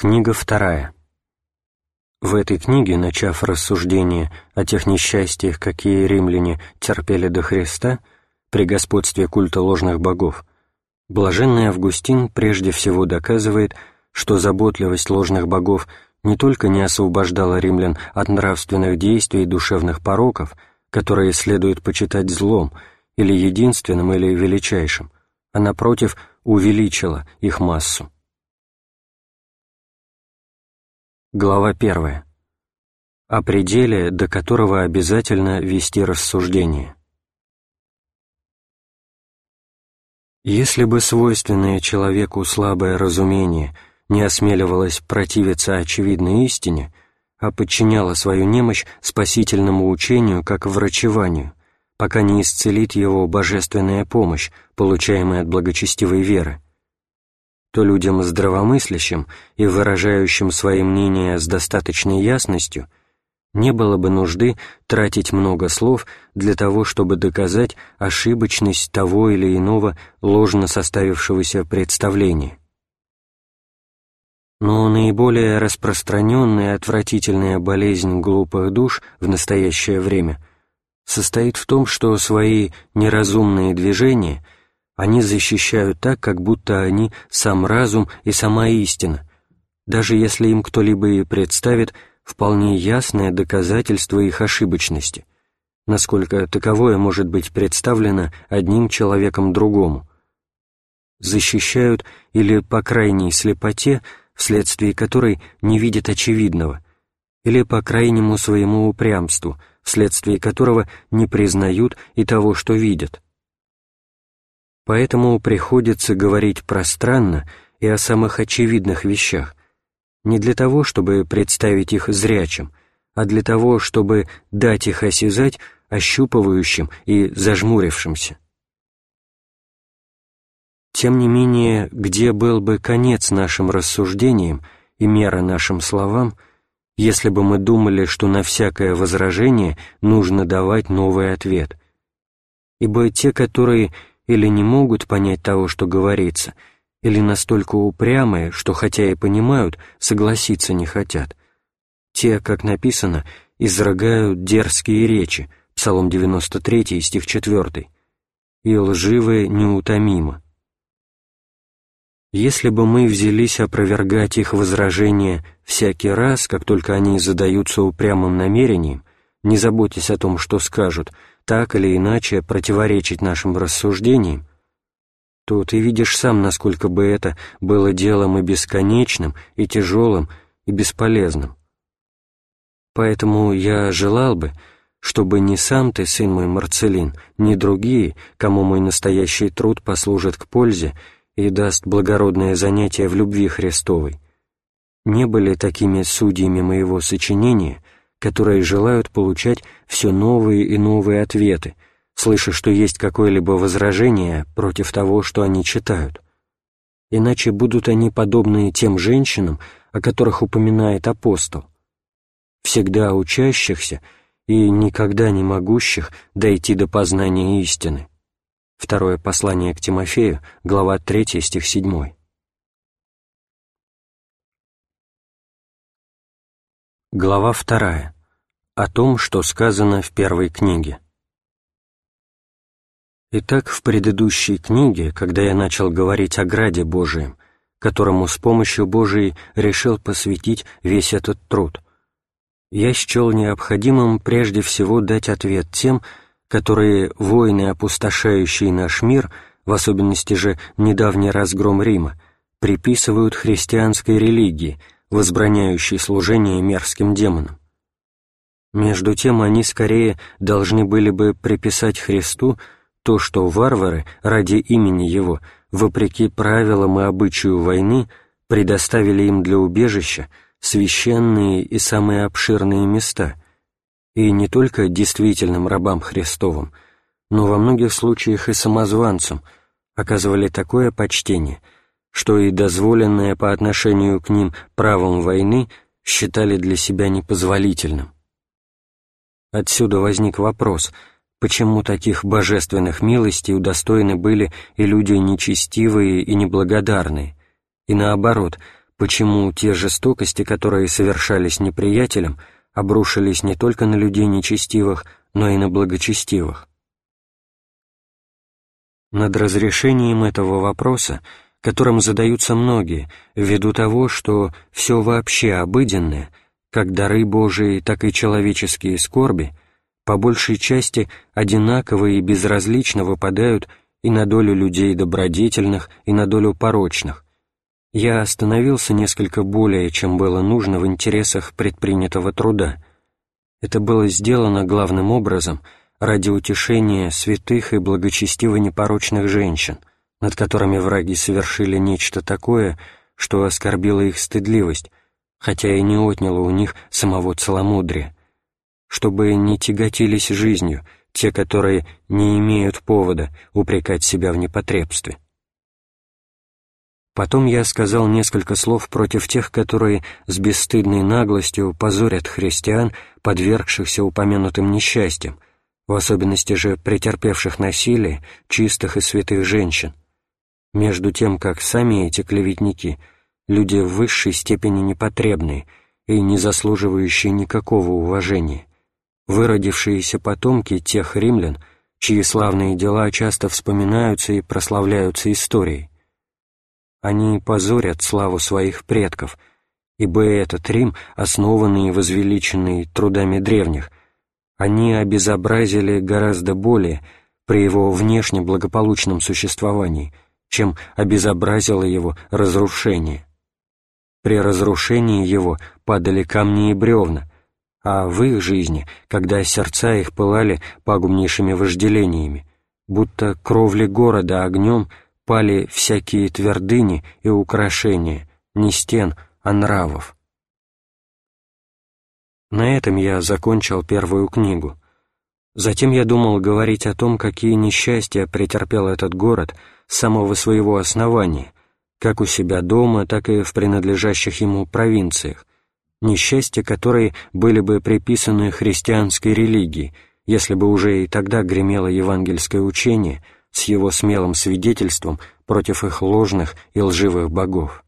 Книга вторая. В этой книге, начав рассуждение о тех несчастьях, какие римляне терпели до Христа при господстве культа ложных богов, блаженный Августин прежде всего доказывает, что заботливость ложных богов не только не освобождала римлян от нравственных действий и душевных пороков, которые следует почитать злом, или единственным, или величайшим, а, напротив, увеличила их массу. Глава 1. О пределе, до которого обязательно вести рассуждение. Если бы свойственное человеку слабое разумение не осмеливалось противиться очевидной истине, а подчиняло свою немощь спасительному учению как врачеванию, пока не исцелит его божественная помощь, получаемая от благочестивой веры, то людям здравомыслящим и выражающим свои мнения с достаточной ясностью не было бы нужды тратить много слов для того, чтобы доказать ошибочность того или иного ложно составившегося представления. Но наиболее распространенная отвратительная болезнь глупых душ в настоящее время состоит в том, что свои неразумные движения – они защищают так, как будто они сам разум и сама истина, даже если им кто-либо и представит вполне ясное доказательство их ошибочности, насколько таковое может быть представлено одним человеком другому. Защищают или по крайней слепоте, вследствие которой не видят очевидного, или по крайнему своему упрямству, вследствие которого не признают и того, что видят поэтому приходится говорить пространно и о самых очевидных вещах, не для того, чтобы представить их зрячим, а для того, чтобы дать их осязать ощупывающим и зажмурившимся. Тем не менее, где был бы конец нашим рассуждениям и мера нашим словам, если бы мы думали, что на всякое возражение нужно давать новый ответ? Ибо те, которые или не могут понять того, что говорится, или настолько упрямые, что хотя и понимают, согласиться не хотят. Те, как написано, изрыгают дерзкие речи, Псалом 93, стих 4, и лживые неутомимо. Если бы мы взялись опровергать их возражения всякий раз, как только они задаются упрямым намерением, не заботясь о том, что скажут, так или иначе противоречить нашим рассуждениям, то ты видишь сам, насколько бы это было делом и бесконечным, и тяжелым, и бесполезным. Поэтому я желал бы, чтобы ни сам ты, сын мой Марцелин, ни другие, кому мой настоящий труд послужит к пользе и даст благородное занятие в любви Христовой, не были такими судьями моего сочинения, которые желают получать все новые и новые ответы, слыша, что есть какое-либо возражение против того, что они читают. Иначе будут они подобны тем женщинам, о которых упоминает апостол, всегда учащихся и никогда не могущих дойти до познания истины. Второе послание к Тимофею, глава 3, стих 7. Глава вторая. О том, что сказано в первой книге. Итак, в предыдущей книге, когда я начал говорить о Граде Божием, которому с помощью Божией решил посвятить весь этот труд, я счел необходимым прежде всего дать ответ тем, которые войны, опустошающие наш мир, в особенности же недавний разгром Рима, приписывают христианской религии – возбраняющий служение мерзким демонам. Между тем они скорее должны были бы приписать Христу то, что варвары ради имени Его, вопреки правилам и обычаю войны, предоставили им для убежища священные и самые обширные места, и не только действительным рабам Христовым, но во многих случаях и самозванцам оказывали такое почтение – что и дозволенное по отношению к ним правом войны считали для себя непозволительным. Отсюда возник вопрос, почему таких божественных милостей удостоены были и люди нечестивые и неблагодарные, и наоборот, почему те жестокости, которые совершались неприятелем, обрушились не только на людей нечестивых, но и на благочестивых. Над разрешением этого вопроса, которым задаются многие, ввиду того, что все вообще обыденное, как дары Божии, так и человеческие скорби, по большей части одинаково и безразлично выпадают и на долю людей добродетельных, и на долю порочных. Я остановился несколько более, чем было нужно в интересах предпринятого труда. Это было сделано главным образом ради утешения святых и благочестиво непорочных женщин, над которыми враги совершили нечто такое, что оскорбило их стыдливость, хотя и не отняло у них самого целомудрия, чтобы не тяготились жизнью те, которые не имеют повода упрекать себя в непотребстве. Потом я сказал несколько слов против тех, которые с бесстыдной наглостью позорят христиан, подвергшихся упомянутым несчастьям, в особенности же претерпевших насилие чистых и святых женщин, между тем как сами эти клеветники — люди в высшей степени непотребные и не заслуживающие никакого уважения, выродившиеся потомки тех римлян, чьи славные дела часто вспоминаются и прославляются историей. Они позорят славу своих предков, ибо этот Рим, основанный и возвеличенный трудами древних, они обезобразили гораздо более при его внешне благополучном существовании, чем обезобразило его разрушение. При разрушении его падали камни и бревна, а в их жизни, когда сердца их пылали пагубнейшими вожделениями, будто кровли города огнем пали всякие твердыни и украшения, не стен, а нравов. На этом я закончил первую книгу. Затем я думал говорить о том, какие несчастья претерпел этот город с самого своего основания, как у себя дома, так и в принадлежащих ему провинциях, несчастья которые были бы приписаны христианской религии, если бы уже и тогда гремело евангельское учение с его смелым свидетельством против их ложных и лживых богов.